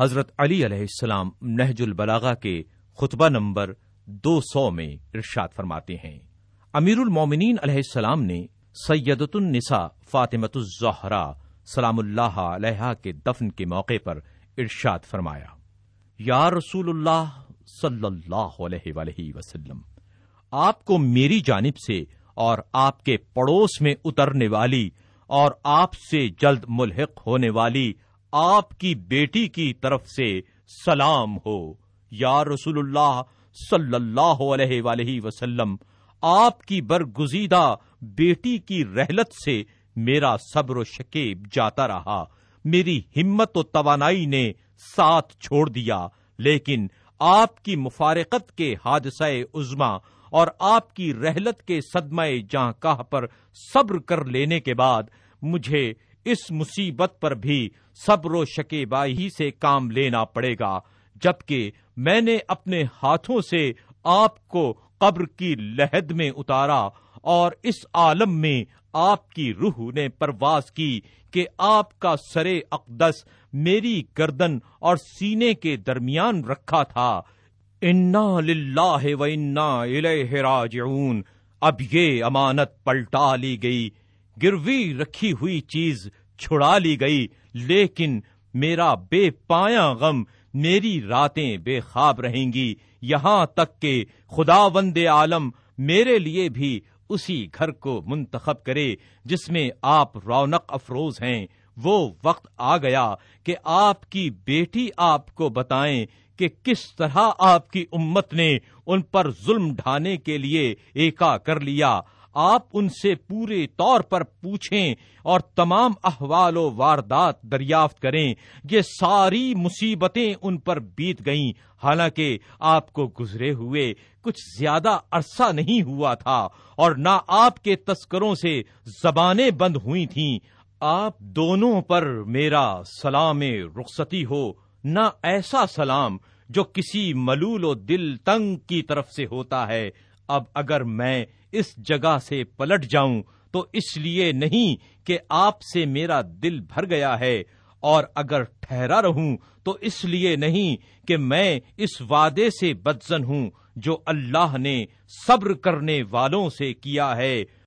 حضرت علی علیہ السلام نہج البلاغا کے خطبہ نمبر دو سو میں ارشاد فرماتے ہیں۔ امیر المومنین علیہ السلام نے سیدت النساء فاطمت الزہرا سلام اللہ علیہ کے دفن کے موقع پر ارشاد فرمایا۔ یا رسول اللہ صلی اللہ علیہ وآلہ وسلم، آپ کو میری جانب سے اور آپ کے پڑوس میں اترنے والی اور آپ سے جلد ملحق ہونے والی آپ کی بیٹی کی طرف سے سلام ہو۔ یا رسول اللہ صلی اللہ علیہ وآلہ وسلم، آپ کی برگزیدہ بیٹی کی رحلت سے میرا صبر و شکیب جاتا رہا۔ میری ہمت و توانائی نے ساتھ چھوڑ دیا، لیکن آپ کی مفارقت کے حادثہ عزما اور آپ کی رحلت کے صدمہ جہاں کاہ پر صبر کر لینے کے بعد مجھے اس مصیبت پر بھی صبر و شکے بائی سے کام لینا پڑے گا، جبکہ میں نے اپنے ہاتھوں سے آپ کو قبر کی لہد میں اتارا اور اس عالم میں آپ کی روح نے پرواز کی کہ آپ کا سرے اقدس میری گردن اور سینے کے درمیان رکھا تھا۔ انا للہ و انا الیہ راجعون۔ اب یہ امانت پلٹا لی گئی۔ گروی رکھی ہوئی چیز چھڑا لی گئی، لیکن میرا بے پایا غم میری راتیں بے خواب رہیں گی۔ یہاں تک کہ خدا وند عالم میرے لیے بھی اسی گھر کو منتخب کرے، جس میں آپ رونق افروز ہیں۔ وہ وقت آ گیا کہ آپ کی بیٹی آپ کو بتائیں کہ کس طرح آپ کی امت نے ان پر ظلم ڈھانے کے لیے ایکا کر لیا۔ آپ ان سے پورے طور پر پوچھیں اور تمام احوال و واردات دریافت کریں۔ یہ ساری مصیبتیں ان پر بیت گئیں۔ حالانکہ آپ کو گزرے ہوئے کچھ زیادہ عرصہ نہیں ہوا تھا اور نہ آپ کے تسکروں سے زبانیں بند ہوئی تھیں۔ آپ دونوں پر میرا سلام رخصتی ہو، نہ ایسا سلام جو کسی ملول و دل تنگ کی طرف سے ہوتا ہے۔ اب اگر میں اس جگہ سے پلٹ جاؤں تو اس لیے نہیں کہ آپ سے میرا دل بھر گیا ہے، اور اگر ٹھہرا رہوں تو اس لیے نہیں کہ میں اس وعدے سے بدزن ہوں جو اللہ نے صبر کرنے والوں سے کیا ہے۔